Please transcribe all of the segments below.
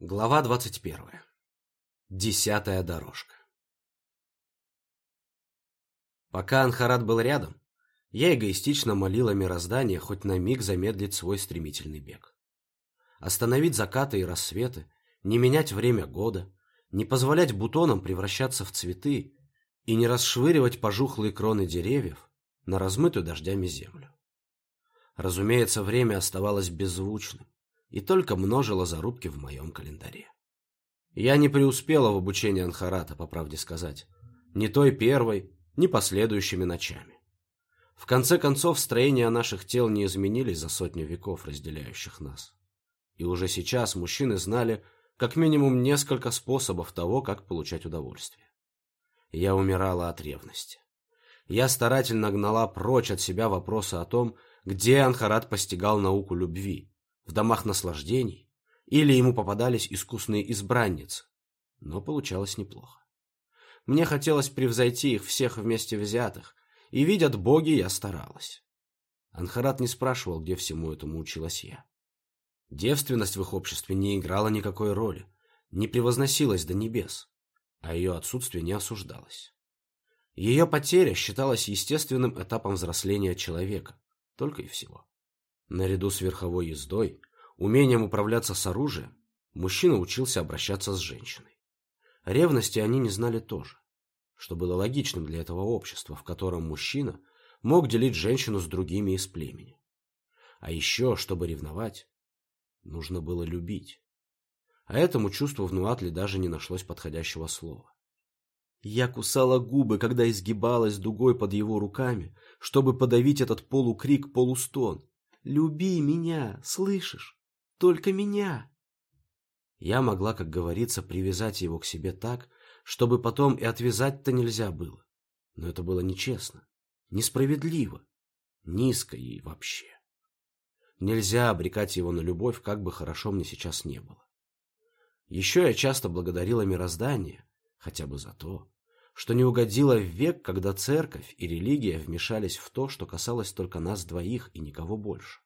Глава двадцать первая. Десятая дорожка. Пока Анхарат был рядом, я эгоистично молила мироздание хоть на миг замедлить свой стремительный бег. Остановить закаты и рассветы, не менять время года, не позволять бутонам превращаться в цветы и не расшвыривать пожухлые кроны деревьев на размытую дождями землю. Разумеется, время оставалось беззвучным и только множила зарубки в моем календаре. Я не преуспела в обучении Анхарата, по правде сказать. Ни той первой, ни последующими ночами. В конце концов, строения наших тел не изменились за сотню веков, разделяющих нас. И уже сейчас мужчины знали как минимум несколько способов того, как получать удовольствие. Я умирала от ревности. Я старательно гнала прочь от себя вопросы о том, где Анхарат постигал науку любви, в домах наслаждений, или ему попадались искусные избранницы, но получалось неплохо. Мне хотелось превзойти их всех вместе взятых, и, видят боги, я старалась. Анхарат не спрашивал, где всему этому училась я. Девственность в их обществе не играла никакой роли, не превозносилась до небес, а ее отсутствие не осуждалось. Ее потеря считалась естественным этапом взросления человека, только и всего. Наряду с верховой ездой, умением управляться с оружием, мужчина учился обращаться с женщиной. Ревности они не знали тоже, что было логичным для этого общества, в котором мужчина мог делить женщину с другими из племени. А еще, чтобы ревновать, нужно было любить. А этому чувству в Нуатле даже не нашлось подходящего слова. Я кусала губы, когда изгибалась дугой под его руками, чтобы подавить этот полукрик-полустон, Люби меня, слышишь? Только меня. Я могла, как говорится, привязать его к себе так, чтобы потом и отвязать-то нельзя было. Но это было нечестно, несправедливо, низко и вообще. Нельзя обрекать его на любовь, как бы хорошо мне сейчас не было. Еще я часто благодарила мироздание, хотя бы за то, что не угодила в век, когда церковь и религия вмешались в то, что касалось только нас двоих и никого больше.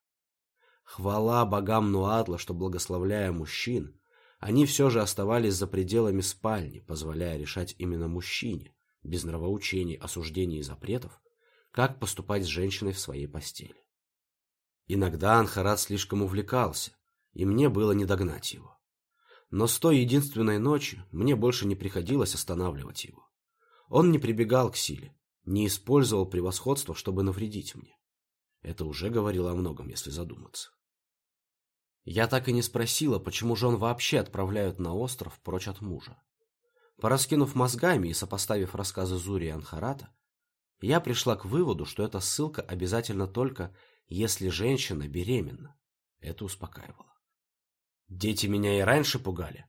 Хвала богам Нуатла, что, благословляя мужчин, они все же оставались за пределами спальни, позволяя решать именно мужчине, без нравоучений, осуждений и запретов, как поступать с женщиной в своей постели. Иногда Анхарат слишком увлекался, и мне было не догнать его. Но с той единственной ночи мне больше не приходилось останавливать его. Он не прибегал к силе, не использовал превосходство, чтобы навредить мне. Это уже говорило о многом, если задуматься. Я так и не спросила, почему же он вообще отправляют на остров прочь от мужа. Пораскинув мозгами и сопоставив рассказы Зури и Анхарата, я пришла к выводу, что эта ссылка обязательно только, если женщина беременна. Это успокаивало. Дети меня и раньше пугали,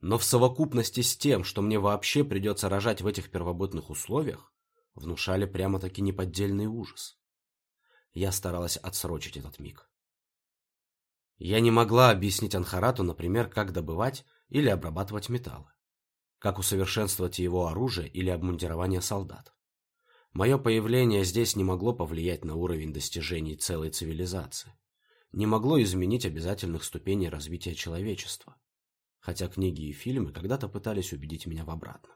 но в совокупности с тем, что мне вообще придется рожать в этих первобытных условиях, внушали прямо-таки неподдельный ужас. Я старалась отсрочить этот миг. Я не могла объяснить Анхарату, например, как добывать или обрабатывать металлы, как усовершенствовать его оружие или обмундирование солдат. Мое появление здесь не могло повлиять на уровень достижений целой цивилизации, не могло изменить обязательных ступеней развития человечества хотя книги и фильмы когда-то пытались убедить меня в обратном.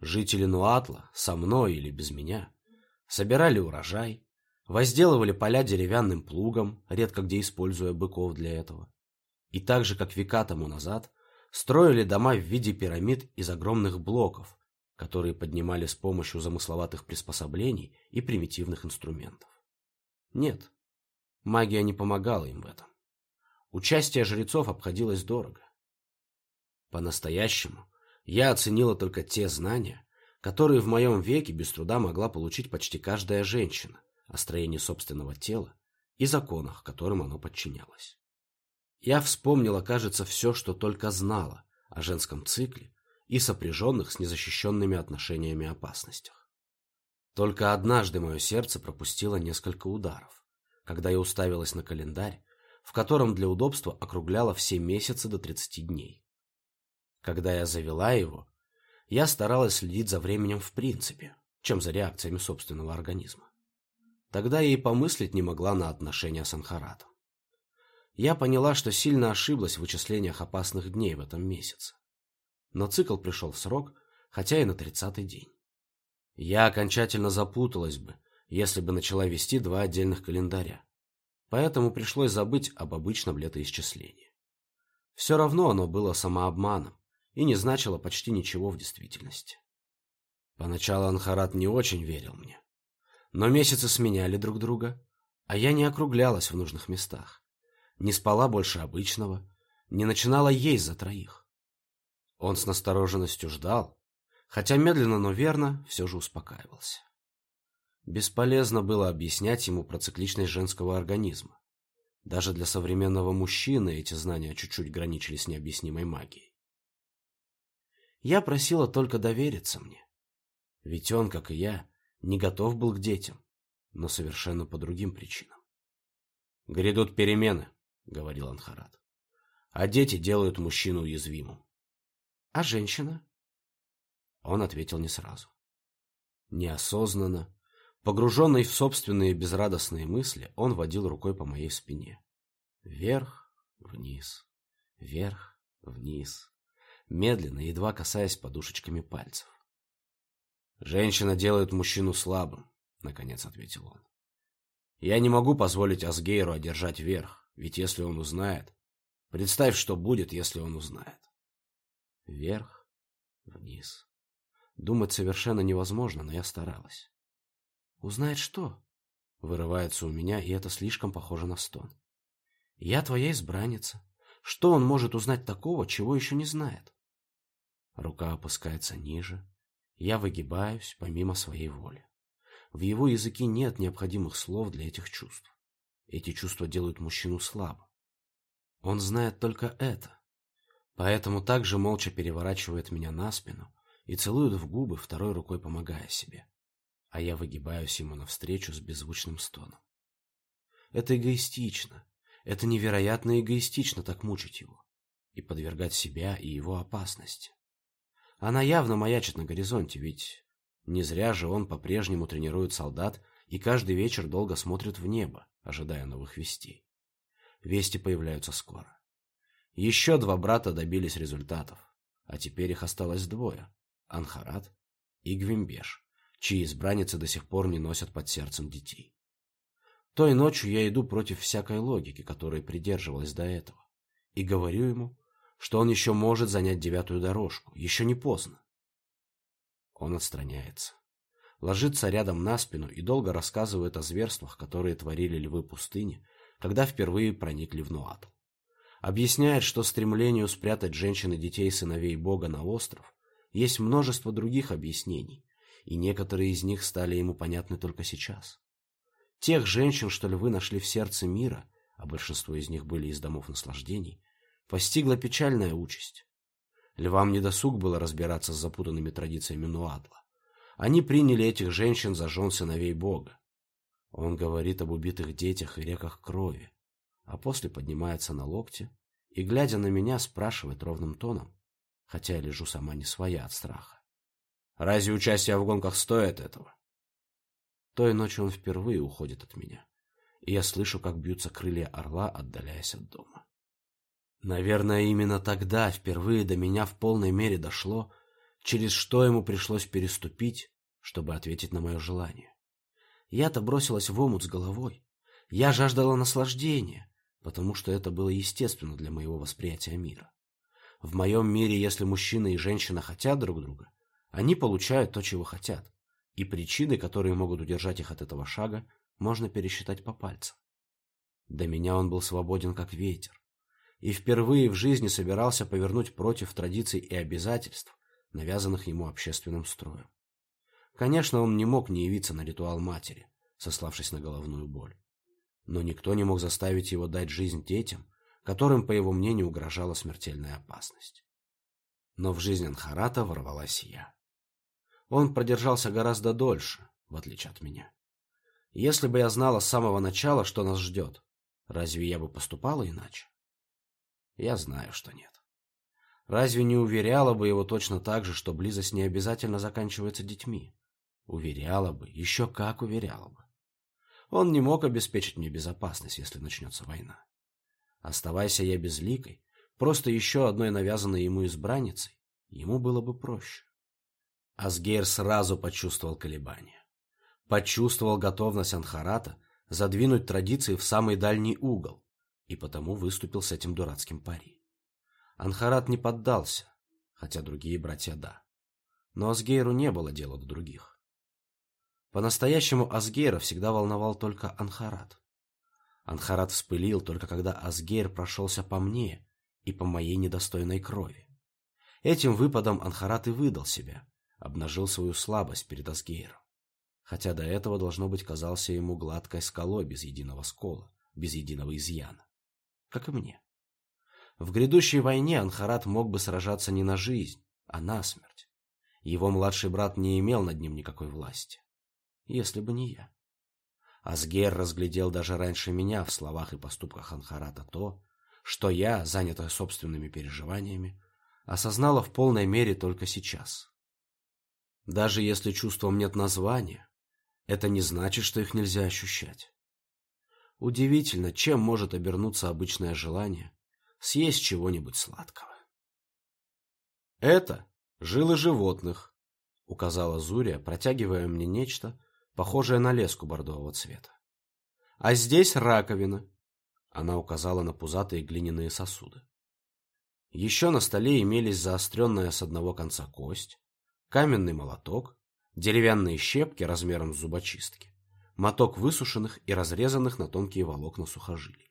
Жители Нуатла, со мной или без меня, собирали урожай, возделывали поля деревянным плугом, редко где используя быков для этого, и так же, как века тому назад, строили дома в виде пирамид из огромных блоков, которые поднимали с помощью замысловатых приспособлений и примитивных инструментов. Нет, магия не помогала им в этом. Участие жрецов обходилось дорого. По-настоящему я оценила только те знания, которые в моем веке без труда могла получить почти каждая женщина о строении собственного тела и законах, которым оно подчинялось. Я вспомнила, кажется, все, что только знала о женском цикле и сопряженных с незащищенными отношениями опасностях. Только однажды мое сердце пропустило несколько ударов, когда я уставилась на календарь, в котором для удобства округляла все месяцы до 30 дней. Когда я завела его, я старалась следить за временем в принципе, чем за реакциями собственного организма. Тогда я и помыслить не могла на отношения с Анхаратом. я поняла, что сильно ошиблась в вычислениях опасных дней в этом месяце. Но цикл пришел в срок, хотя и на тридцатый день. Я окончательно запуталась бы, если бы начала вести два отдельных календаря. Поэтому пришлось забыть об обычном летоисчислении. Все равно оно было самообманом и не значило почти ничего в действительности. Поначалу Анхарат не очень верил мне. Но месяцы сменяли друг друга, а я не округлялась в нужных местах. Не спала больше обычного, не начинала есть за троих. Он с настороженностью ждал, хотя медленно, но верно все же успокаивался. Бесполезно было объяснять ему про цикличность женского организма. Даже для современного мужчины эти знания чуть-чуть граничили с необъяснимой магией. Я просила только довериться мне. Ведь он, как и я, не готов был к детям, но совершенно по другим причинам. «Грядут перемены», — говорил Анхарат. «А дети делают мужчину уязвимым». «А женщина?» Он ответил не сразу. Неосознанно, погруженный в собственные безрадостные мысли, он водил рукой по моей спине. Вверх, вниз, вверх, вниз, медленно, едва касаясь подушечками пальцев. «Женщина делает мужчину слабым», — наконец ответил он. «Я не могу позволить Асгейру одержать верх, ведь если он узнает... Представь, что будет, если он узнает». Вверх, вниз, Думать совершенно невозможно, но я старалась. «Узнает что?» Вырывается у меня, и это слишком похоже на стон. «Я твоя избранница. Что он может узнать такого, чего еще не знает?» Рука опускается ниже. Я выгибаюсь, помимо своей воли. В его языке нет необходимых слов для этих чувств. Эти чувства делают мужчину слабым. Он знает только это. Поэтому также молча переворачивает меня на спину, и целует в губы, второй рукой помогая себе. А я выгибаюсь ему навстречу с беззвучным стоном. Это эгоистично. Это невероятно эгоистично так мучить его. И подвергать себя и его опасности. Она явно маячит на горизонте, ведь не зря же он по-прежнему тренирует солдат и каждый вечер долго смотрит в небо, ожидая новых вестей. Вести появляются скоро. Еще два брата добились результатов, а теперь их осталось двое. Анхарат и Гвимбеш, чьи избранницы до сих пор не носят под сердцем детей. Той ночью я иду против всякой логики, которой придерживалась до этого, и говорю ему, что он еще может занять девятую дорожку, еще не поздно. Он отстраняется, ложится рядом на спину и долго рассказывает о зверствах, которые творили львы пустыни, когда впервые проникли в Нуатл. Объясняет, что стремлению спрятать женщин и детей сыновей Бога на остров есть множество других объяснений, и некоторые из них стали ему понятны только сейчас. Тех женщин, что львы нашли в сердце мира, а большинство из них были из домов наслаждений, постигла печальная участь. Львам не досуг было разбираться с запутанными традициями Нуатла. Они приняли этих женщин за жен сыновей Бога. Он говорит об убитых детях и реках крови, а после поднимается на локте и, глядя на меня, спрашивает ровным тоном, хотя я лежу сама не своя от страха. Разве участие в гонках стоит этого? Той ночью он впервые уходит от меня, и я слышу, как бьются крылья орла, отдаляясь от дома. Наверное, именно тогда впервые до меня в полной мере дошло, через что ему пришлось переступить, чтобы ответить на мое желание. Я-то бросилась в омут с головой. Я жаждала наслаждения, потому что это было естественно для моего восприятия мира. В моем мире, если мужчина и женщина хотят друг друга, они получают то, чего хотят, и причины, которые могут удержать их от этого шага, можно пересчитать по пальцам. До меня он был свободен, как ветер, и впервые в жизни собирался повернуть против традиций и обязательств, навязанных ему общественным строем. Конечно, он не мог не явиться на ритуал матери, сославшись на головную боль. Но никто не мог заставить его дать жизнь детям, которым, по его мнению, угрожала смертельная опасность. Но в жизнь Анхарата ворвалась я. Он продержался гораздо дольше, в отличие от меня. Если бы я знала с самого начала, что нас ждет, разве я бы поступала иначе? Я знаю, что нет. Разве не уверяла бы его точно так же, что близость не обязательно заканчивается детьми? Уверяла бы, еще как уверяла бы. Он не мог обеспечить мне безопасность, если начнется война. Оставайся я безликой, просто еще одной навязанной ему избранницей, ему было бы проще. Асгейр сразу почувствовал колебания. Почувствовал готовность Анхарата задвинуть традиции в самый дальний угол, и потому выступил с этим дурацким пари. Анхарат не поддался, хотя другие братья да. Но Асгейру не было дела до других. По-настоящему Асгейра всегда волновал только Анхарат. Анхарат вспылил только когда Асгейр прошелся по мне и по моей недостойной крови. Этим выпадом Анхарат и выдал себя, обнажил свою слабость перед Асгейром. Хотя до этого, должно быть, казался ему гладкой скалой без единого скола, без единого изъяна. Как и мне. В грядущей войне Анхарат мог бы сражаться не на жизнь, а на смерть. Его младший брат не имел над ним никакой власти. Если бы не я. Асгер разглядел даже раньше меня в словах и поступках Анхарата то, что я, занятая собственными переживаниями, осознала в полной мере только сейчас. Даже если чувствам нет названия, это не значит, что их нельзя ощущать. Удивительно, чем может обернуться обычное желание съесть чего-нибудь сладкого. «Это жилы животных», — указала Зурия, протягивая мне нечто, похожее на леску бордового цвета. «А здесь раковина», — она указала на пузатые глиняные сосуды. Еще на столе имелись заостренная с одного конца кость, каменный молоток, деревянные щепки размером с зубочистки, моток высушенных и разрезанных на тонкие волокна сухожилий.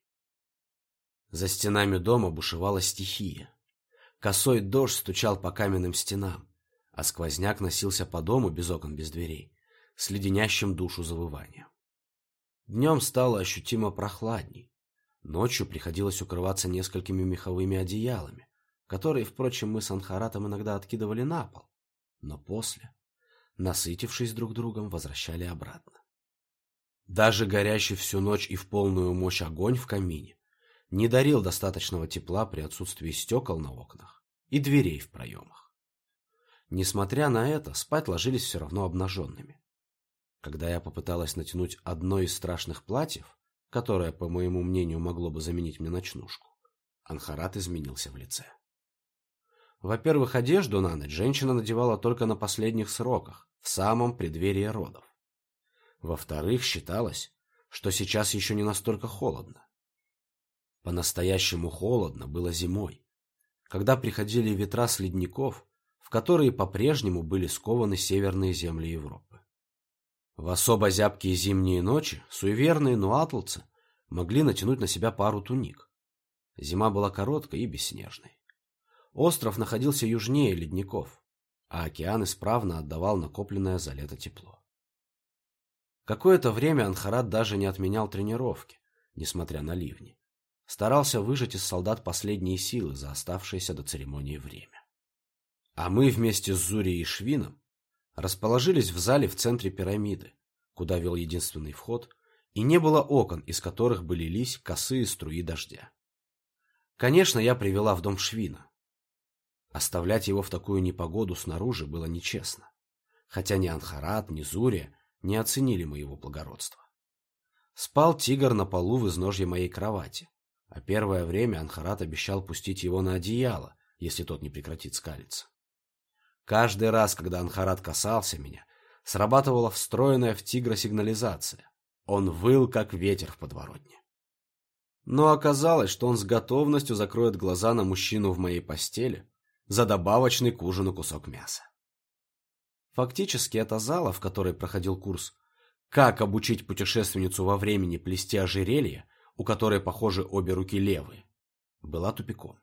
За стенами дома бушевала стихия. Косой дождь стучал по каменным стенам, а сквозняк носился по дому без окон, без дверей, с леденящим душу завыванием. Днем стало ощутимо прохладней. Ночью приходилось укрываться несколькими меховыми одеялами, которые, впрочем, мы с Анхаратом иногда откидывали на пол, но после, насытившись друг другом, возвращали обратно. Даже горящий всю ночь и в полную мощь огонь в камине не дарил достаточного тепла при отсутствии стекол на окнах и дверей в проемах. Несмотря на это, спать ложились все равно обнаженными. Когда я попыталась натянуть одно из страшных платьев, которое, по моему мнению, могло бы заменить мне ночнушку, Анхарат изменился в лице. Во-первых, одежду на ночь женщина надевала только на последних сроках, в самом преддверии родов. Во-вторых, считалось, что сейчас еще не настолько холодно. По-настоящему холодно было зимой, когда приходили ветра с ледников, в которые по-прежнему были скованы северные земли Европы. В особо зябкие зимние ночи суеверные нуатлцы могли натянуть на себя пару туник. Зима была короткой и бесснежной. Остров находился южнее ледников, а океан исправно отдавал накопленное за лето тепло. Какое-то время Анхарат даже не отменял тренировки, несмотря на ливни старался выжать из солдат последние силы за оставшееся до церемонии время. А мы вместе с Зурей и Швином расположились в зале в центре пирамиды, куда вел единственный вход, и не было окон, из которых бы лились косые струи дождя. Конечно, я привела в дом Швина. Оставлять его в такую непогоду снаружи было нечестно, хотя ни Анхарат, ни Зурия не оценили моего благородства. Спал тигр на полу в изножье моей кровати, а первое время Анхарат обещал пустить его на одеяло, если тот не прекратит скалиться. Каждый раз, когда Анхарат касался меня, срабатывала встроенная в тигра сигнализация. Он выл, как ветер в подворотне. Но оказалось, что он с готовностью закроет глаза на мужчину в моей постели за добавочный к ужину кусок мяса. Фактически это зала, в которой проходил курс «Как обучить путешественницу во времени плести ожерелье», у которой, похоже, обе руки левые, была тупиком.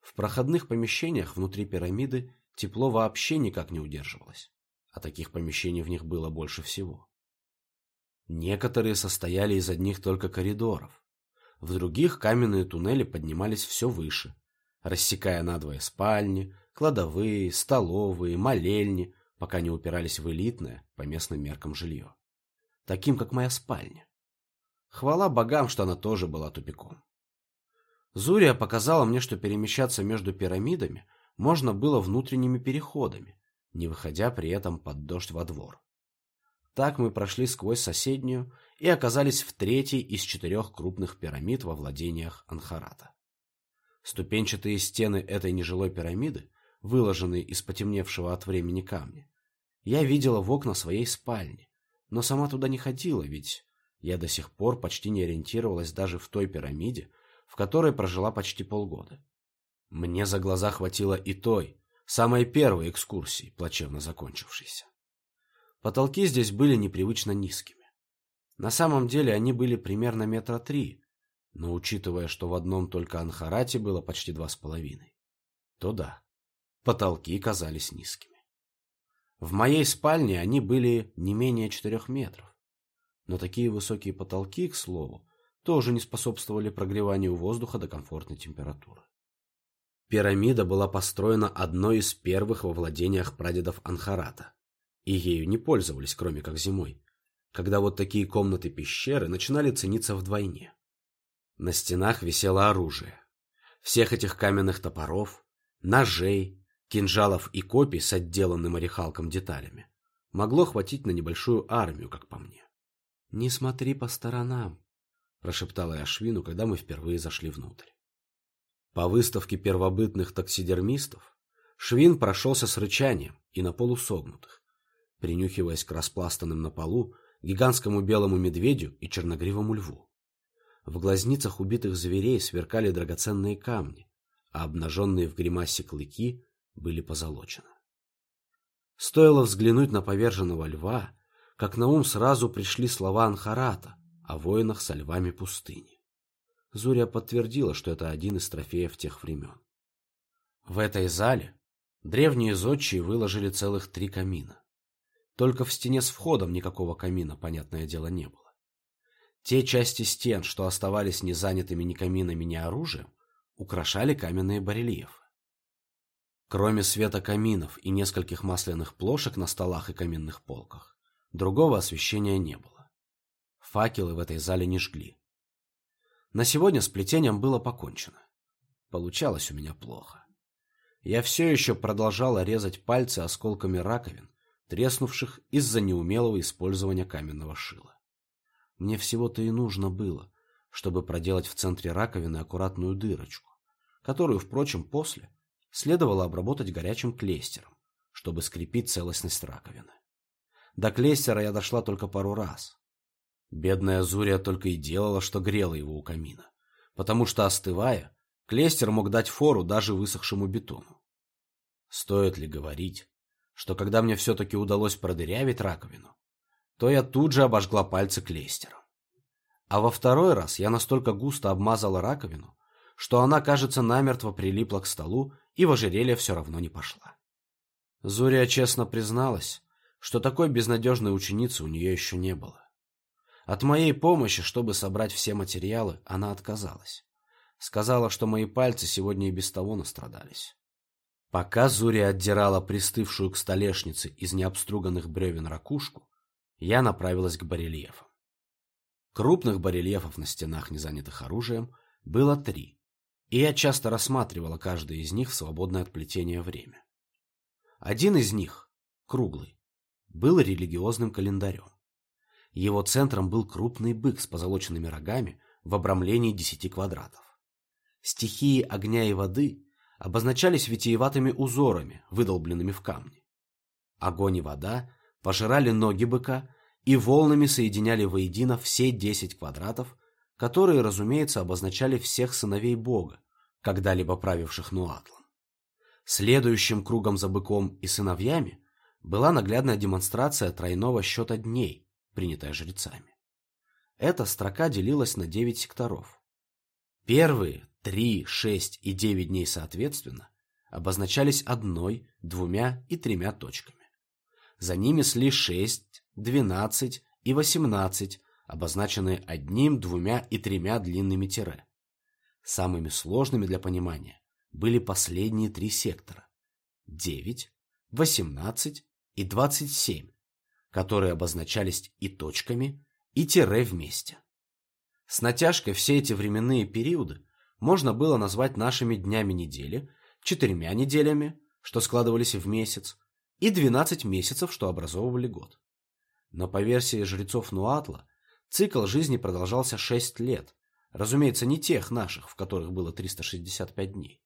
В проходных помещениях внутри пирамиды тепло вообще никак не удерживалось, а таких помещений в них было больше всего. Некоторые состояли из одних только коридоров, в других каменные туннели поднимались все выше, рассекая надвое спальни, кладовые, столовые, молельни, пока не упирались в элитное, по местным меркам, жилье. Таким, как моя спальня. Хвала богам, что она тоже была тупиком. Зурия показала мне, что перемещаться между пирамидами можно было внутренними переходами, не выходя при этом под дождь во двор. Так мы прошли сквозь соседнюю и оказались в третьей из четырех крупных пирамид во владениях Анхарата. Ступенчатые стены этой нежилой пирамиды, выложенные из потемневшего от времени камня, я видела в окна своей спальни, но сама туда не ходила, ведь я до сих пор почти не ориентировалась даже в той пирамиде, в которой прожила почти полгода. Мне за глаза хватило и той, самой первой экскурсии, плачевно закончившейся. Потолки здесь были непривычно низкими. На самом деле они были примерно метра три, но учитывая, что в одном только Анхарате было почти два с половиной, то да, потолки казались низкими. В моей спальне они были не менее четырех метров, но такие высокие потолки, к слову, тоже не способствовали прогреванию воздуха до комфортной температуры. Пирамида была построена одной из первых во владениях прадедов Анхарата, и ею не пользовались, кроме как зимой, когда вот такие комнаты-пещеры начинали цениться вдвойне. На стенах висело оружие. Всех этих каменных топоров, ножей, кинжалов и копий с отделанным орехалком деталями могло хватить на небольшую армию, как по мне. «Не смотри по сторонам», – прошептала я Швину, когда мы впервые зашли внутрь. По выставке первобытных таксидермистов Швин прошелся с рычанием и на полусогнутых, принюхиваясь к распластанным на полу гигантскому белому медведю и черногривому льву. В глазницах убитых зверей сверкали драгоценные камни, а обнаженные в гримасе клыки были позолочены. Стоило взглянуть на поверженного льва, как на ум сразу пришли слова Анхарата о воинах со львами пустыни. Зурия подтвердила, что это один из трофеев тех времен. В этой зале древние зодчие выложили целых три камина. Только в стене с входом никакого камина, понятное дело, не было. Те части стен, что оставались незанятыми ни каминами, ни оружием, украшали каменные барельефы. Кроме света каминов и нескольких масляных плошек на столах и каминных полках, другого освещения не было. Факелы в этой зале не жгли. На сегодня с плетением было покончено. Получалось у меня плохо. Я все еще продолжала резать пальцы осколками раковин, треснувших из-за неумелого использования каменного шила. Мне всего-то и нужно было, чтобы проделать в центре раковины аккуратную дырочку, которую, впрочем, после следовало обработать горячим клейстером, чтобы скрепить целостность раковины. До клейстера я дошла только пару раз, Бедная Зурия только и делала, что грела его у камина, потому что, остывая, клейстер мог дать фору даже высохшему бетону. Стоит ли говорить, что когда мне все-таки удалось продырявить раковину, то я тут же обожгла пальцы клейстером. А во второй раз я настолько густо обмазала раковину, что она, кажется, намертво прилипла к столу и в ожерелье все равно не пошла. Зурия честно призналась, что такой безнадежной ученицы у нее еще не было. От моей помощи, чтобы собрать все материалы, она отказалась. Сказала, что мои пальцы сегодня и без того настрадались. Пока Зурия отдирала пристывшую к столешнице из необструганных бревен ракушку, я направилась к барельефам. Крупных барельефов на стенах, не занятых оружием, было три, и я часто рассматривала каждый из них в свободное от плетения время. Один из них, круглый, был религиозным календарем. Его центром был крупный бык с позолоченными рогами в обрамлении десяти квадратов. Стихии огня и воды обозначались витиеватыми узорами, выдолбленными в камне. Огонь и вода пожирали ноги быка и волнами соединяли воедино все десять квадратов, которые, разумеется, обозначали всех сыновей бога, когда-либо правивших Нуатлом. Следующим кругом за быком и сыновьями была наглядная демонстрация тройного счета дней, принятая жрецами. Эта строка делилась на 9 секторов. Первые 3, 6 и 9 дней соответственно обозначались одной, двумя и тремя точками. За ними шли 6, 12 и 18, обозначенные одним, двумя и тремя длинными тире. Самыми сложными для понимания были последние три сектора – 9, 18 и 27, которые обозначались и точками, и тире вместе. С натяжкой все эти временные периоды можно было назвать нашими днями недели, четырьмя неделями, что складывались в месяц, и 12 месяцев, что образовывали год. Но по версии жрецов Нуатла, Цикл жизни продолжался 6 лет, разумеется, не тех наших, в которых было 365 дней.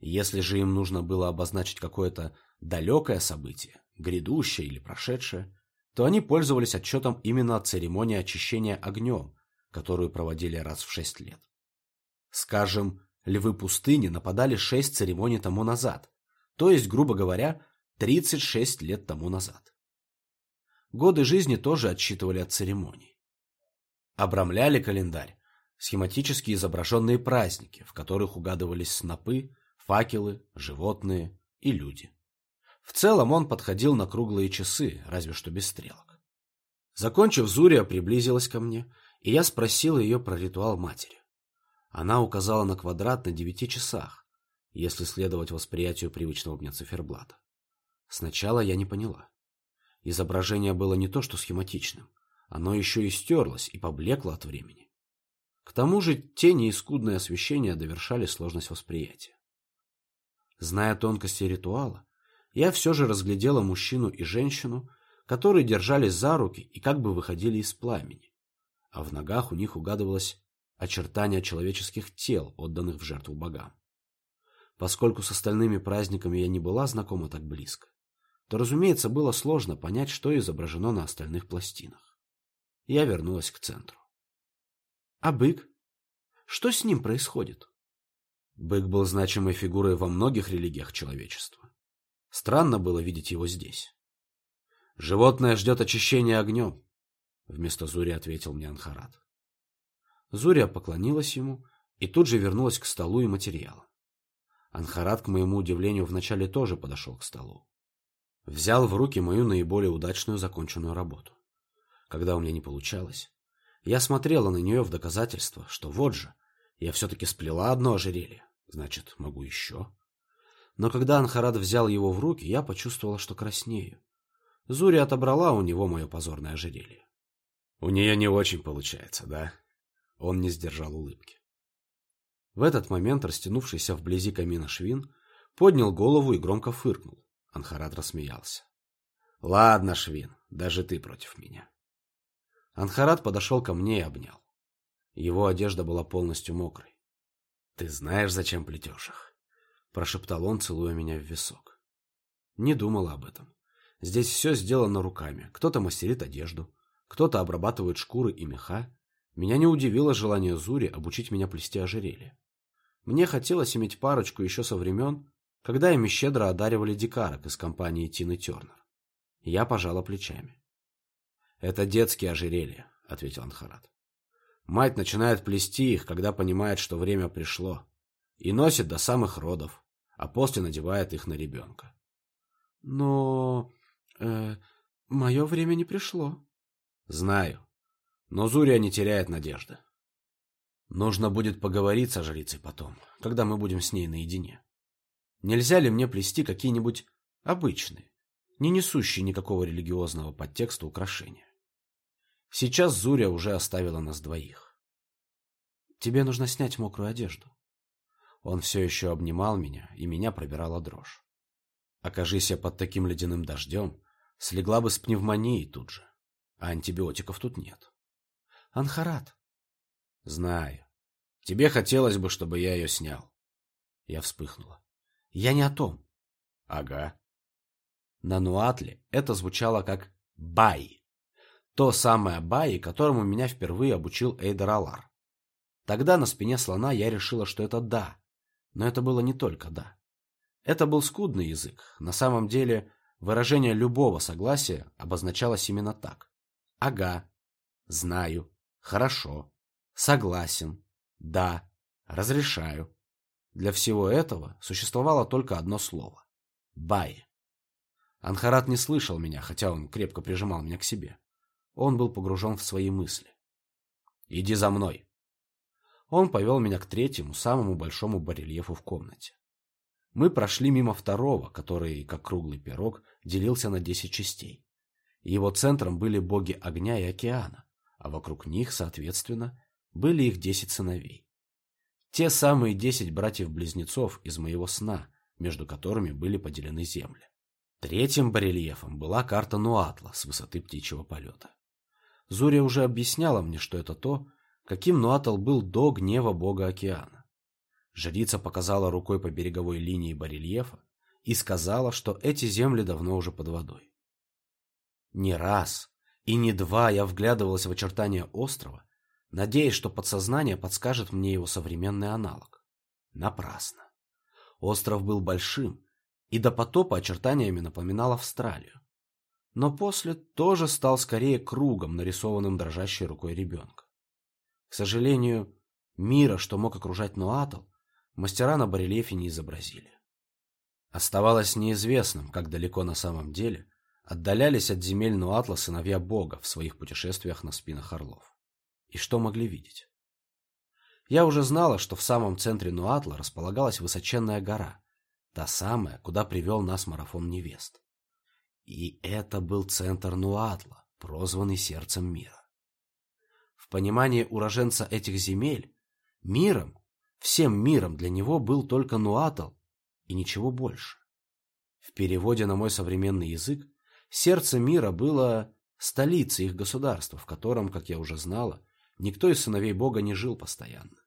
Если же им нужно было обозначить какое-то далекое событие, грядущее или прошедшее, то они пользовались отчетом именно от церемонии очищения огнем, которую проводили раз в шесть лет. Скажем, львы пустыни нападали шесть церемоний тому назад, то есть, грубо говоря, 36 лет тому назад. Годы жизни тоже отсчитывали от церемоний. Обрамляли календарь схематически изображенные праздники, в которых угадывались снопы, факелы, животные и люди. В целом он подходил на круглые часы, разве что без стрелок. Закончив, Зурия приблизилась ко мне, и я спросил ее про ритуал матери. Она указала на квадрат на девяти часах, если следовать восприятию привычного мне циферблата. Сначала я не поняла. Изображение было не то что схематичным, оно еще и стерлось и поблекло от времени. К тому же тени и скудное освещение довершали сложность восприятия. Зная тонкости ритуала, я все же разглядела мужчину и женщину, которые держались за руки и как бы выходили из пламени, а в ногах у них угадывалось очертания человеческих тел, отданных в жертву богам. Поскольку с остальными праздниками я не была знакома так близко, то, разумеется, было сложно понять, что изображено на остальных пластинах. Я вернулась к центру. А бык? Что с ним происходит? Бык был значимой фигурой во многих религиях человечества. Странно было видеть его здесь. «Животное ждет очищения огнем», — вместо Зури ответил мне Анхарат. Зурия поклонилась ему и тут же вернулась к столу и материалам. Анхарат, к моему удивлению, вначале тоже подошел к столу. Взял в руки мою наиболее удачную законченную работу. Когда у меня не получалось, я смотрела на нее в доказательство, что вот же, я все-таки сплела одно ожерелье, значит, могу еще. Но когда Анхарат взял его в руки, я почувствовала, что краснею. Зури отобрала у него мое позорное ожерелье. «У нее не очень получается, да?» Он не сдержал улыбки. В этот момент растянувшийся вблизи камина Швин поднял голову и громко фыркнул. Анхарат рассмеялся. «Ладно, Швин, даже ты против меня». Анхарат подошел ко мне и обнял. Его одежда была полностью мокрой. «Ты знаешь, зачем плетешь их?» прошептал он, целуя меня в висок. Не думала об этом. Здесь все сделано руками. Кто-то мастерит одежду, кто-то обрабатывает шкуры и меха. Меня не удивило желание Зури обучить меня плести ожерелье. Мне хотелось иметь парочку еще со времен, когда ими щедро одаривали дикарок из компании Тины Тернер. Я пожала плечами. «Это детские ожерелья», — ответил Анхарат. «Мать начинает плести их, когда понимает, что время пришло, и носит до самых родов а после надевает их на ребенка. Но... Э, мое время не пришло. Знаю. Но Зурия не теряет надежды. Нужно будет поговорить со жрицей потом, когда мы будем с ней наедине. Нельзя ли мне плести какие-нибудь обычные, не несущие никакого религиозного подтекста украшения? Сейчас Зурия уже оставила нас двоих. Тебе нужно снять мокрую одежду. Он все еще обнимал меня, и меня пробирала дрожь. Окажись я под таким ледяным дождем, слегла бы с пневмонией тут же. А антибиотиков тут нет. Анхарат. Знаю. Тебе хотелось бы, чтобы я ее снял. Я вспыхнула. Я не о том. Ага. На Нуатле это звучало как «бай». То самое «бай», которому меня впервые обучил Эйдер Алар. Тогда на спине слона я решила, что это «да», но это было не только «да». Это был скудный язык. На самом деле, выражение любого согласия обозначалось именно так. «Ага», «знаю», «хорошо», «согласен», «да», «разрешаю». Для всего этого существовало только одно слово – «бай». Анхарат не слышал меня, хотя он крепко прижимал меня к себе. Он был погружен в свои мысли. «Иди за мной», он повел меня к третьему, самому большому барельефу в комнате. Мы прошли мимо второго, который, как круглый пирог, делился на десять частей. Его центром были боги огня и океана, а вокруг них, соответственно, были их десять сыновей. Те самые десять братьев-близнецов из моего сна, между которыми были поделены земли. Третьим барельефом была карта Нуатла с высоты птичьего полета. Зурия уже объясняла мне, что это то, каким Нуатал был до гнева бога океана. Жрица показала рукой по береговой линии барельефа и сказала, что эти земли давно уже под водой. Не раз и не два я вглядывалась в очертания острова, надеясь, что подсознание подскажет мне его современный аналог. Напрасно. Остров был большим и до потопа очертаниями напоминал Австралию. Но после тоже стал скорее кругом, нарисованным дрожащей рукой ребенка. К сожалению, мира, что мог окружать Нуатл, мастера на барельефе не изобразили. Оставалось неизвестным, как далеко на самом деле отдалялись от земель Нуатла сыновья Бога в своих путешествиях на спинах орлов. И что могли видеть? Я уже знала, что в самом центре Нуатла располагалась высоченная гора, та самая, куда привел нас марафон невест. И это был центр Нуатла, прозванный сердцем мира. В понимании уроженца этих земель, миром, всем миром для него был только Нуатл и ничего больше. В переводе на мой современный язык, сердце мира было столицей их государства, в котором, как я уже знала, никто из сыновей Бога не жил постоянно.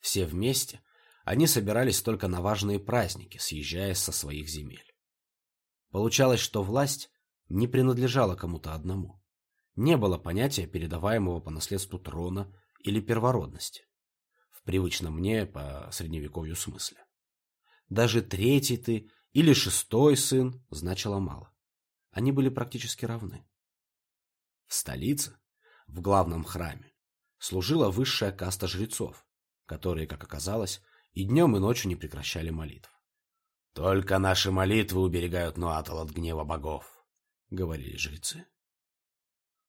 Все вместе они собирались только на важные праздники, съезжая со своих земель. Получалось, что власть не принадлежала кому-то одному не было понятия передаваемого по наследству трона или первородности, в привычном мне по средневековью смысле. Даже третий ты или шестой сын значило мало. Они были практически равны. В столице, в главном храме, служила высшая каста жрецов, которые, как оказалось, и днем, и ночью не прекращали молитв. «Только наши молитвы уберегают Нуатал от гнева богов», — говорили жрецы.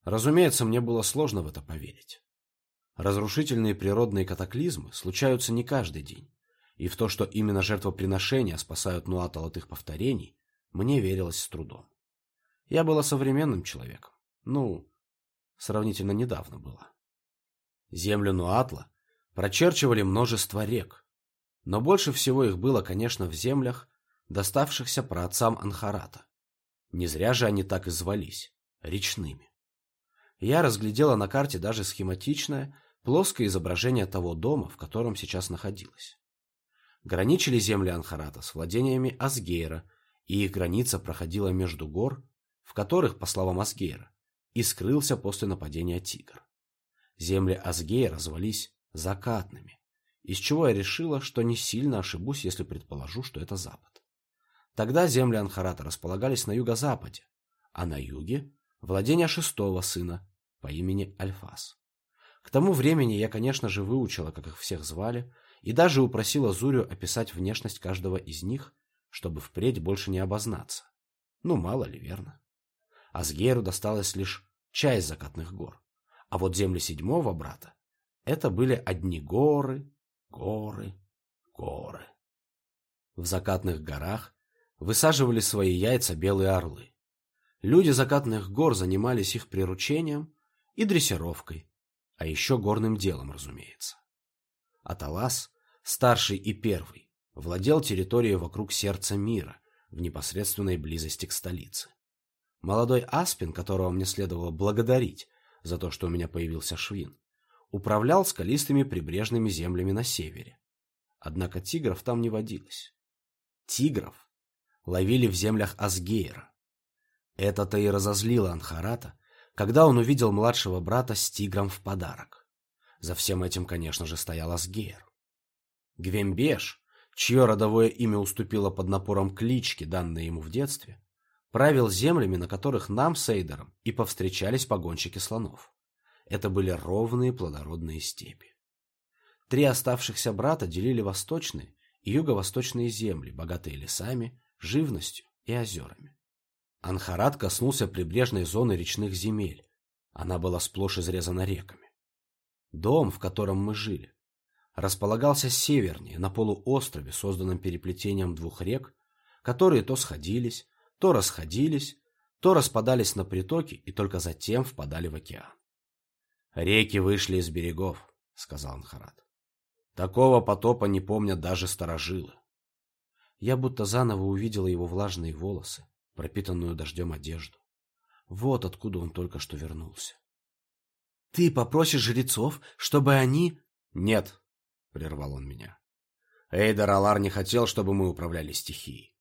Разумеется, мне было сложно в это поверить. Разрушительные природные катаклизмы случаются не каждый день, и в то, что именно жертвоприношения спасают Нуатал от их повторений, мне верилось с трудом. Я была современным человеком. Ну, сравнительно недавно была. Землю Нуатла прочерчивали множество рек, но больше всего их было, конечно, в землях, доставшихся праотцам Анхарата. Не зря же они так и звались – речными я разглядела на карте даже схематичное, плоское изображение того дома, в котором сейчас находилась. Граничили земли Анхарата с владениями Асгейра, и их граница проходила между гор, в которых, по словам Асгейра, и скрылся после нападения тигр. Земли Асгейра звались закатными, из чего я решила, что не сильно ошибусь, если предположу, что это запад. Тогда земли Анхарата располагались на юго-западе, а на юге владение шестого сына по имени Альфас. К тому времени я, конечно же, выучила, как их всех звали, и даже упросила Зурю описать внешность каждого из них, чтобы впредь больше не обознаться. Ну, мало ли, верно. Асгейру досталась лишь часть закатных гор, а вот земли седьмого брата — это были одни горы, горы, горы. В закатных горах высаживали свои яйца белые орлы. Люди закатных гор занимались их приручением и дрессировкой, а еще горным делом, разумеется. Аталас, старший и первый, владел территорией вокруг сердца мира, в непосредственной близости к столице. Молодой Аспин, которого мне следовало благодарить за то, что у меня появился швин, управлял скалистыми прибрежными землями на севере. Однако тигров там не водилось. Тигров ловили в землях Асгейра, это-то и разозлило Анхарата, когда он увидел младшего брата с тигром в подарок. За всем этим, конечно же, стоял Асгейр. Гвембеш, чье родовое имя уступило под напором клички, данной ему в детстве, правил землями, на которых нам с Эйдером и повстречались погонщики слонов. Это были ровные плодородные степи. Три оставшихся брата делили восточные и юго-восточные земли, богатые лесами, живностью и озерами. Анхарат коснулся прибрежной зоны речных земель. Она была сплошь изрезана реками. Дом, в котором мы жили, располагался севернее, на полуострове, созданном переплетением двух рек, которые то сходились, то расходились, то распадались на притоки и только затем впадали в океан. «Реки вышли из берегов», — сказал Анхарат. «Такого потопа не помнят даже старожилы». Я будто заново увидела его влажные волосы, пропитанную дождем одежду. Вот откуда он только что вернулся. Ты попросишь жрецов, чтобы они... Нет, прервал он меня. Эйдер Алар не хотел, чтобы мы управляли стихией.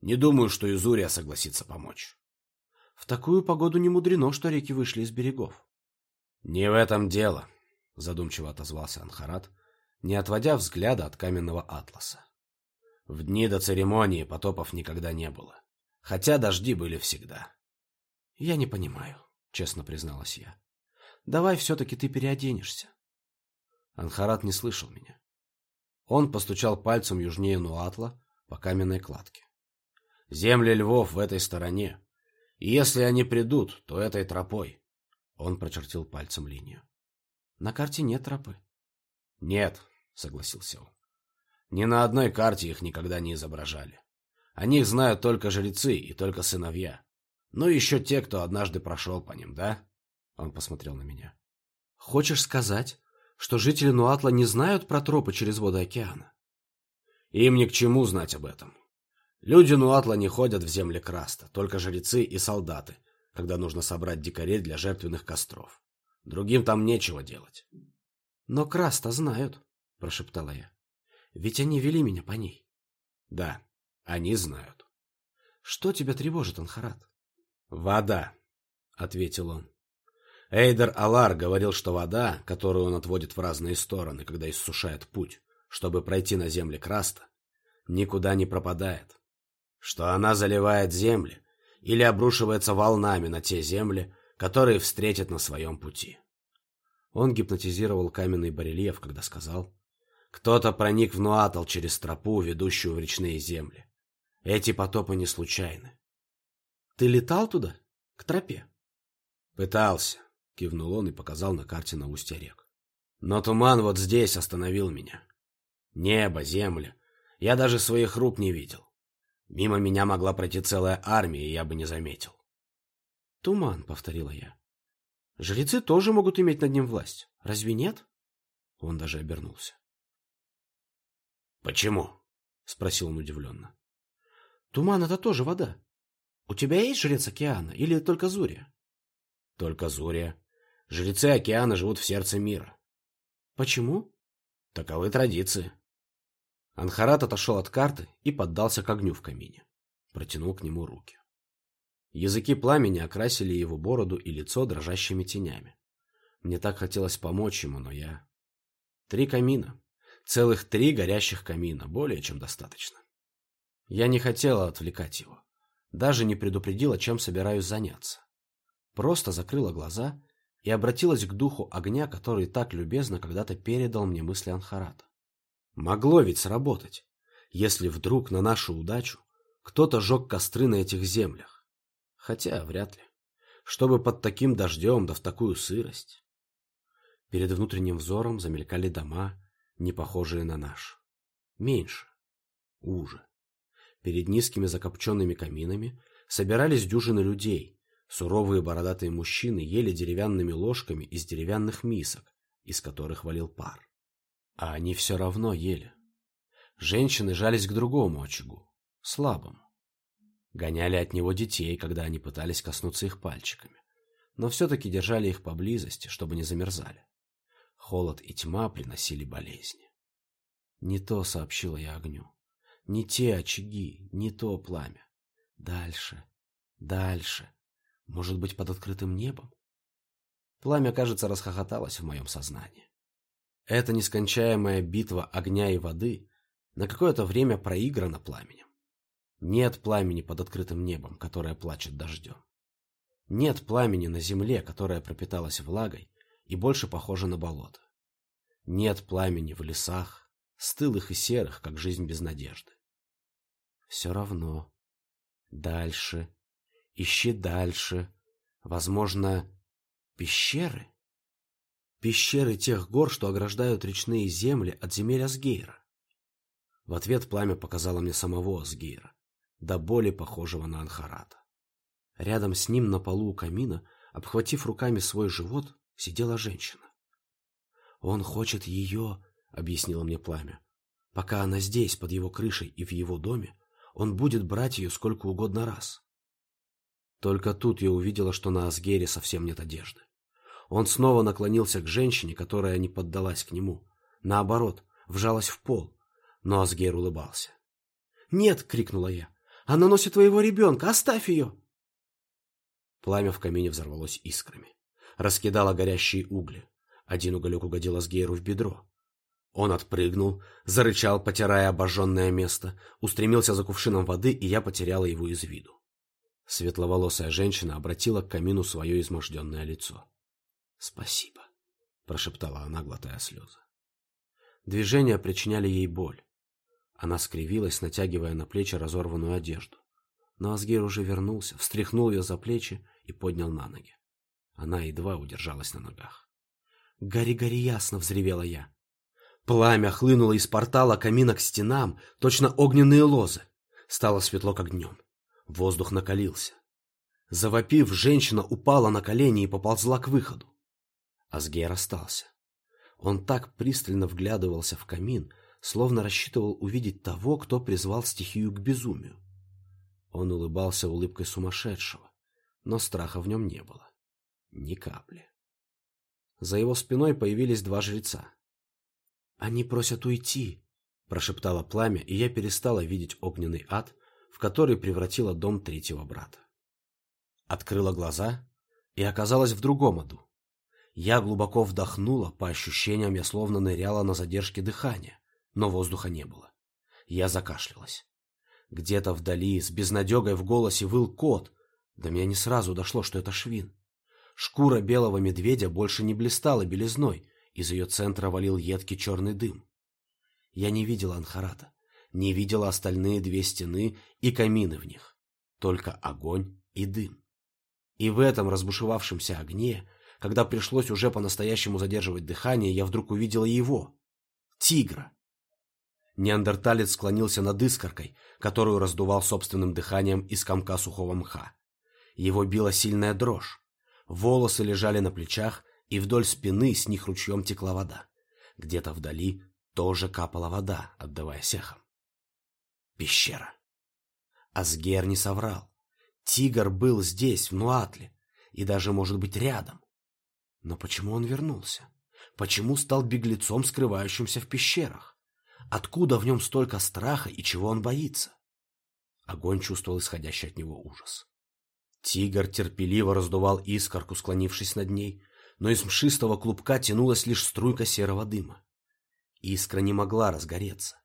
Не думаю, что Изурия согласится помочь. В такую погоду не мудрено, что реки вышли из берегов. Не в этом дело, задумчиво отозвался Анхарат, не отводя взгляда от каменного атласа. В дни до церемонии потопов никогда не было, хотя дожди были всегда. Я не понимаю, честно призналась я. Давай все-таки ты переоденешься. Анхарат не слышал меня. Он постучал пальцем южнее Нуатла по каменной кладке. Земли львов в этой стороне. И если они придут, то этой тропой. Он прочертил пальцем линию. На карте нет тропы. Нет, согласился он. Ни на одной карте их никогда не изображали. О них знают только жрецы и только сыновья. Ну, еще те, кто однажды прошел по ним, да? Он посмотрел на меня. Хочешь сказать, что жители Нуатла не знают про тропы через воды океана? Им ни к чему знать об этом. Люди Нуатла не ходят в земли Краста, только жрецы и солдаты, когда нужно собрать дикарей для жертвенных костров. Другим там нечего делать. Но Краста знают, прошептала я. Ведь они вели меня по ней. Да, они знают. Что тебя тревожит, Анхарат? Вода, ответил он. Эйдер Алар говорил, что вода, которую он отводит в разные стороны, когда иссушает путь, чтобы пройти на земли Краста, никуда не пропадает. Что она заливает земли или обрушивается волнами на те земли, которые встретит на своем пути. Он гипнотизировал каменный барельеф, когда сказал, «Кто-то проник в Нуатал через тропу, ведущую в речные земли. Эти потопы не случайны». «Ты летал туда? К тропе?» «Пытался кивнул он и показал на карте на устье рек. Но туман вот здесь остановил меня. Небо, земля. Я даже своих рук не видел. Мимо меня могла пройти целая армия, и я бы не заметил. Туман, повторила я. Жрецы тоже могут иметь над ним власть. Разве нет? Он даже обернулся. Почему? спросил он удивленно. Туман это тоже вода. У тебя есть жрец океана или только Зурия? Только Зурия. Жрецы океана живут в сердце мира. Почему? Таковы традиции. Анхарат отошел от карты и поддался к огню в камине. Протянул к нему руки. Языки пламени окрасили его бороду и лицо дрожащими тенями. Мне так хотелось помочь ему, но я... Три камина. Целых три горящих камина. Более чем достаточно. Я не хотела отвлекать его. Даже не предупредила, чем собираюсь заняться. Просто закрыла глаза и обратилась к духу огня, который так любезно когда-то передал мне мысли Анхарата. Могло ведь сработать, если вдруг на нашу удачу кто-то жег костры на этих землях. Хотя вряд ли. Чтобы под таким дождем, да в такую сырость. Перед внутренним взором замелькали дома, не похожие на наш. Меньше. Уже. Перед низкими закопченными каминами собирались дюжины людей, Суровые бородатые мужчины ели деревянными ложками из деревянных мисок, из которых валил пар. А они все равно ели. Женщины жались к другому очагу, слабому. Гоняли от него детей, когда они пытались коснуться их пальчиками, но все-таки держали их поблизости, чтобы не замерзали. Холод и тьма приносили болезни. Не то, сообщила я огню. Не те очаги, не то пламя. Дальше, дальше. Может быть, под открытым небом? Пламя, кажется, расхохоталось в моем сознании. Эта нескончаемая битва огня и воды на какое-то время проиграна пламенем. Нет пламени под открытым небом, которое плачет дождем. Нет пламени на земле, которая пропиталась влагой и больше похожа на болото. Нет пламени в лесах, стылых и серых, как жизнь без надежды. Все равно. Дальше Ищи дальше. Возможно, пещеры? Пещеры тех гор, что ограждают речные земли от земель Асгейра. В ответ пламя показало мне самого Асгейра, до боли похожего на Анхарата. Рядом с ним на полу у камина, обхватив руками свой живот, сидела женщина. «Он хочет ее», — объяснило мне пламя. «Пока она здесь, под его крышей и в его доме, он будет брать ее сколько угодно раз. Только тут я увидела, что на Асгере совсем нет одежды. Он снова наклонился к женщине, которая не поддалась к нему. Наоборот, вжалась в пол. Но Асгейр улыбался. «Нет!» — крикнула я. «Она носит твоего ребенка! Оставь ее!» Пламя в камине взорвалось искрами. Раскидало горящие угли. Один уголек угодил Асгейру в бедро. Он отпрыгнул, зарычал, потирая обожженное место, устремился за кувшином воды, и я потеряла его из виду. Светловолосая женщина обратила к камину свое изможденное лицо. «Спасибо», — прошептала она, глотая слезы. Движения причиняли ей боль. Она скривилась, натягивая на плечи разорванную одежду. Но Асгир уже вернулся, встряхнул ее за плечи и поднял на ноги. Она едва удержалась на ногах. «Гори, гори ясно!» — взревела я. Пламя хлынуло из портала камина к стенам, точно огненные лозы. Стало светло, как днем. Воздух накалился. Завопив, женщина упала на колени и поползла к выходу. Асгейр остался. Он так пристально вглядывался в камин, словно рассчитывал увидеть того, кто призвал стихию к безумию. Он улыбался улыбкой сумасшедшего, но страха в нем не было. Ни капли. За его спиной появились два жреца. «Они просят уйти», — прошептало пламя, и я перестала видеть огненный ад, в который превратила дом третьего брата. Открыла глаза и оказалась в другом аду. Я глубоко вдохнула, по ощущениям я словно ныряла на задержке дыхания, но воздуха не было. Я закашлялась. Где-то вдали, с безнадегой в голосе, выл кот. До меня не сразу дошло, что это швин. Шкура белого медведя больше не блистала белизной, из ее центра валил едкий черный дым. Я не видела Анхарата, не видела остальные две стены и камины в них, только огонь и дым. И в этом разбушевавшемся огне, когда пришлось уже по-настоящему задерживать дыхание, я вдруг увидела его — тигра. Неандерталец склонился над искоркой, которую раздувал собственным дыханием из комка сухого мха. Его била сильная дрожь. Волосы лежали на плечах, и вдоль спины с них ручьем текла вода. Где-то вдали тоже капала вода, отдавая сехам. Пещера. Асгер не соврал. Тигр был здесь, в Нуатле, и даже, может быть, рядом. Но почему он вернулся? Почему стал беглецом, скрывающимся в пещерах? Откуда в нем столько страха и чего он боится? Огонь чувствовал исходящий от него ужас. Тигр терпеливо раздувал искорку, склонившись над ней, но из мшистого клубка тянулась лишь струйка серого дыма. Искра не могла разгореться.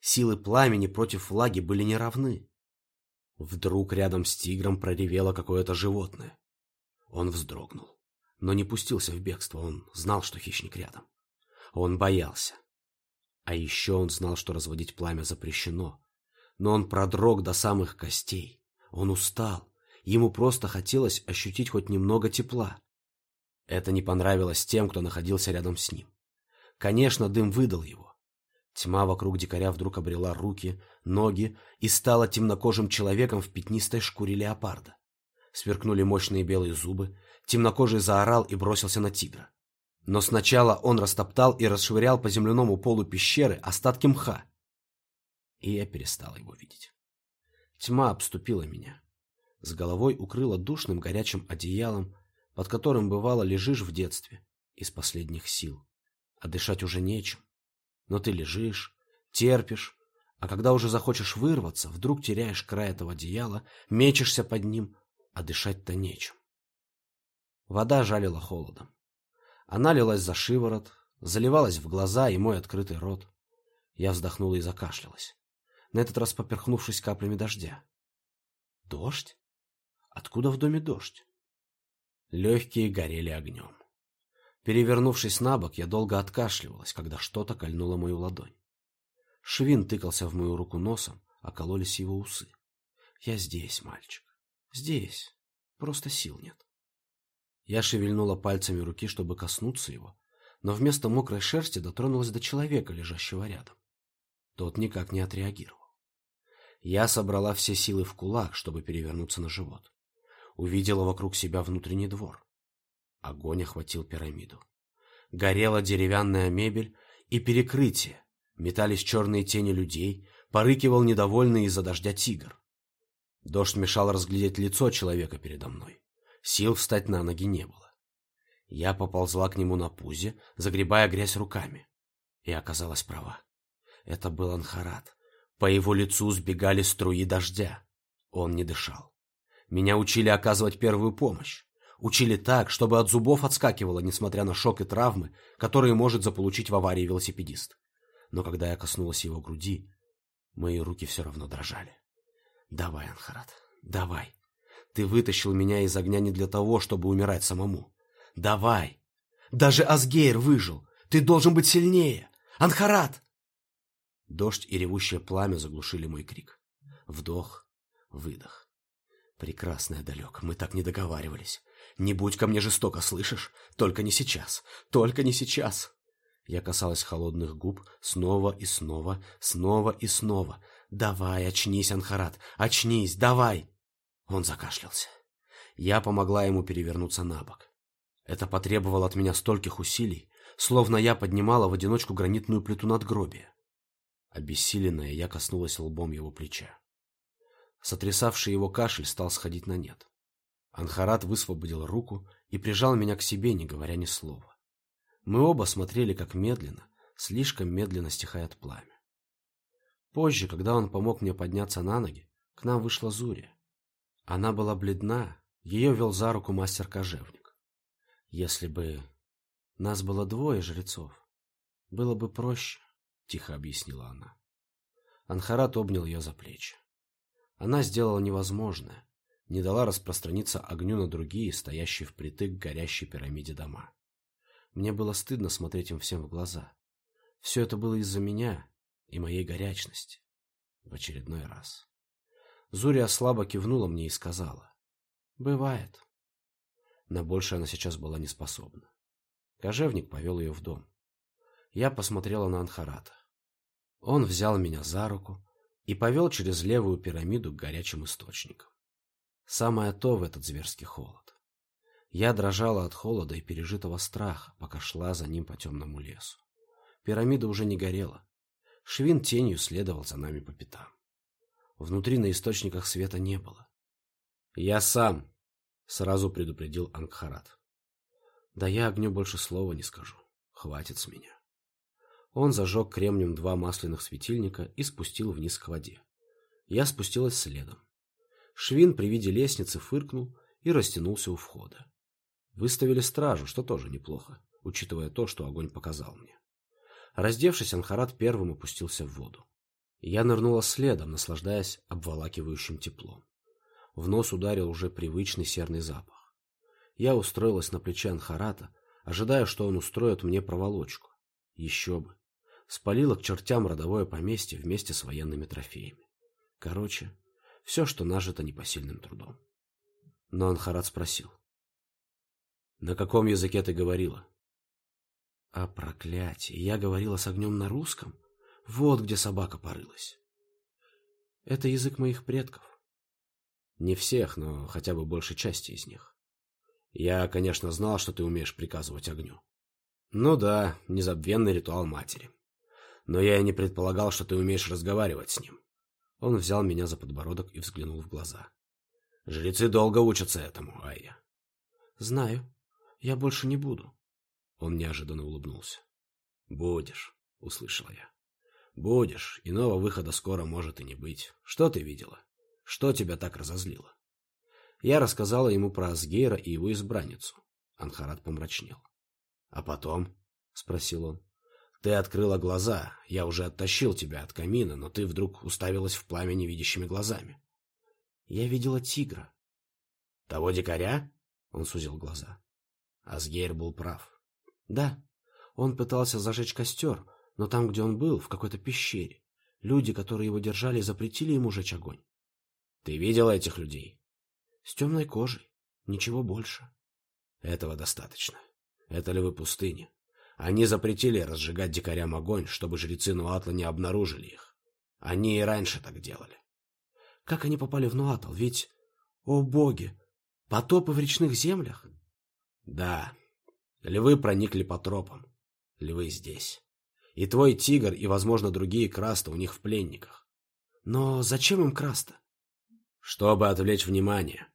Силы пламени против влаги были неравны. Вдруг рядом с тигром проревело какое-то животное. Он вздрогнул, но не пустился в бегство, он знал, что хищник рядом. Он боялся. А еще он знал, что разводить пламя запрещено. Но он продрог до самых костей. Он устал. Ему просто хотелось ощутить хоть немного тепла. Это не понравилось тем, кто находился рядом с ним. Конечно, дым выдал его. Тьма вокруг дикаря вдруг обрела руки, ноги и стала темнокожим человеком в пятнистой шкуре леопарда. Сверкнули мощные белые зубы, темнокожий заорал и бросился на тигра. Но сначала он растоптал и расшвырял по земляному полу пещеры остатки мха. И я перестал его видеть. Тьма обступила меня. С головой укрыла душным горячим одеялом, под которым бывало лежишь в детстве, из последних сил. А дышать уже нечем. Но ты лежишь, терпишь, а когда уже захочешь вырваться, вдруг теряешь край этого одеяла, мечешься под ним, а дышать-то нечем. Вода жалила холодом. Она лилась за шиворот, заливалась в глаза и мой открытый рот. Я вздохнула и закашлялась, на этот раз поперхнувшись каплями дождя. Дождь? Откуда в доме дождь? Легкие горели огнем. Перевернувшись на бок, я долго откашливалась, когда что-то кольнуло мою ладонь. Швин тыкался в мою руку носом, а кололись его усы. «Я здесь, мальчик. Здесь. Просто сил нет». Я шевельнула пальцами руки, чтобы коснуться его, но вместо мокрой шерсти дотронулась до человека, лежащего рядом. Тот никак не отреагировал. Я собрала все силы в кулак, чтобы перевернуться на живот. Увидела вокруг себя внутренний двор. Огонь охватил пирамиду. Горела деревянная мебель и перекрытие. Метались черные тени людей, порыкивал недовольный из-за дождя тигр. Дождь мешал разглядеть лицо человека передо мной. Сил встать на ноги не было. Я поползла к нему на пузе, загребая грязь руками. И оказалась права. Это был Анхарат. По его лицу сбегали струи дождя. Он не дышал. Меня учили оказывать первую помощь. Учили так, чтобы от зубов отскакивало, несмотря на шок и травмы, которые может заполучить в аварии велосипедист. Но когда я коснулась его груди, мои руки все равно дрожали. «Давай, Анхарат, давай. Ты вытащил меня из огня не для того, чтобы умирать самому. Давай. Даже Асгейр выжил. Ты должен быть сильнее. Анхарат!» Дождь и ревущее пламя заглушили мой крик. Вдох, выдох. Прекрасная далек, мы так не договаривались. Не будь ко мне жестоко, слышишь? Только не сейчас, только не сейчас. Я касалась холодных губ снова и снова, снова и снова. «Давай, очнись, Анхарат, очнись, давай!» Он закашлялся. Я помогла ему перевернуться на бок. Это потребовало от меня стольких усилий, словно я поднимала в одиночку гранитную плиту надгробия. Обессиленная, я коснулась лбом его плеча. Сотрясавший его кашель стал сходить на нет. Анхарат высвободил руку и прижал меня к себе, не говоря ни слова. Мы оба смотрели, как медленно, слишком медленно стихает пламя. Позже, когда он помог мне подняться на ноги, к нам вышла Зурия. Она была бледна, ее вел за руку мастер-кожевник. Если бы нас было двое жрецов, было бы проще, — тихо объяснила она. Анхарат обнял ее за плечи. Она сделала невозможное, не дала распространиться огню на другие, стоящие впритык к горящей пирамиде дома. Мне было стыдно смотреть им всем в глаза. Все это было из-за меня и моей горячности. В очередной раз. Зурия слабо кивнула мне и сказала. «Бывает». На больше она сейчас была не способна. Кожевник повел ее в дом. Я посмотрела на Анхарата. Он взял меня за руку и повел через левую пирамиду к горячим источникам. Самое то в этот зверский холод. Я дрожала от холода и пережитого страха, пока шла за ним по темному лесу. Пирамида уже не горела. Швин тенью следовал за нами по пятам. Внутри на источниках света не было. «Я сам!» — сразу предупредил Ангхарат. «Да я огню больше слова не скажу. Хватит с меня». Он зажег кремнем два масляных светильника и спустил вниз к воде. Я спустилась следом. Швин при виде лестницы фыркнул и растянулся у входа. Выставили стражу, что тоже неплохо, учитывая то, что огонь показал мне. Раздевшись, Анхарат первым опустился в воду. Я нырнула следом, наслаждаясь обволакивающим теплом. В нос ударил уже привычный серный запах. Я устроилась на плече Анхарата, ожидая, что он устроит мне проволочку. Еще бы. Спалила к чертям родовое поместье вместе с военными трофеями. Короче, все, что нажито непосильным трудом. Но Анхарат спросил. «На каком языке ты говорила?» «А проклятие! Я говорила с огнем на русском? Вот где собака порылась!» «Это язык моих предков». «Не всех, но хотя бы большей части из них. Я, конечно, знал, что ты умеешь приказывать огню. Ну да, незабвенный ритуал матери. Но я и не предполагал, что ты умеешь разговаривать с ним. Он взял меня за подбородок и взглянул в глаза. Жрецы долго учатся этому, Айя. Знаю. Я больше не буду. Он неожиданно улыбнулся. Будешь, услышала я. Будешь, иного выхода скоро может и не быть. Что ты видела? Что тебя так разозлило? Я рассказала ему про Асгейра и его избранницу. Анхарат помрачнел. — А потом? — спросил он. Ты открыла глаза, я уже оттащил тебя от камина, но ты вдруг уставилась в пламя невидящими глазами. Я видела тигра. Того дикаря? Он сузил глаза. Асгейр был прав. Да, он пытался зажечь костер, но там, где он был, в какой-то пещере, люди, которые его держали, запретили ему жечь огонь. Ты видела этих людей? С темной кожей. Ничего больше. Этого достаточно. Это ли вы пустыня? Они запретили разжигать дикарям огонь, чтобы жрецы Нуатла не обнаружили их. Они и раньше так делали. Как они попали в Нуатл? Ведь, о боги, потопы в речных землях? Да, львы проникли по тропам. Львы здесь. И твой тигр, и, возможно, другие краста у них в пленниках. Но зачем им краста? Чтобы отвлечь внимание.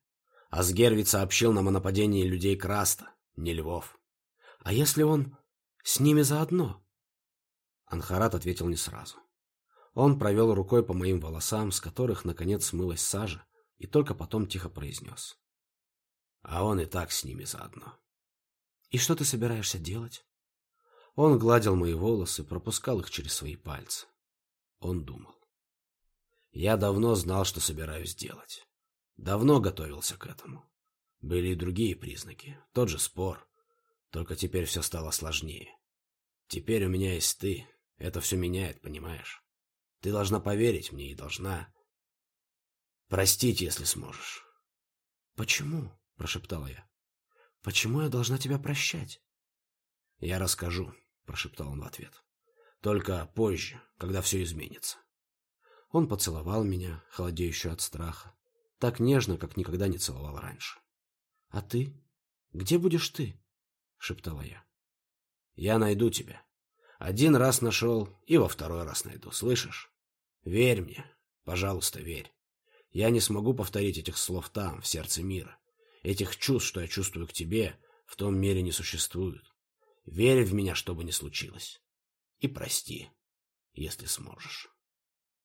Асгер ведь сообщил нам о нападении людей краста, не львов. А если он с ними заодно? Анхарат ответил не сразу. Он провел рукой по моим волосам, с которых, наконец, смылась сажа, и только потом тихо произнес. А он и так с ними заодно. И что ты собираешься делать? Он гладил мои волосы, пропускал их через свои пальцы. Он думал. Я давно знал, что собираюсь делать. Давно готовился к этому. Были и другие признаки, тот же спор. Только теперь все стало сложнее. Теперь у меня есть ты. Это все меняет, понимаешь? Ты должна поверить мне и должна... Простить, если сможешь. «Почему?» – прошептала я. «Почему я должна тебя прощать?» «Я расскажу», – прошептал он в ответ. «Только позже, когда все изменится». Он поцеловал меня, холодеющую от страха, так нежно, как никогда не целовал раньше. «А ты? Где будешь ты?» — шептала я. «Я найду тебя. Один раз нашел и во второй раз найду, слышишь? Верь мне, пожалуйста, верь. Я не смогу повторить этих слов там, в сердце мира. Этих чувств, что я чувствую к тебе, в том мире не существует. Верь в меня, что бы ни случилось. И прости, если сможешь».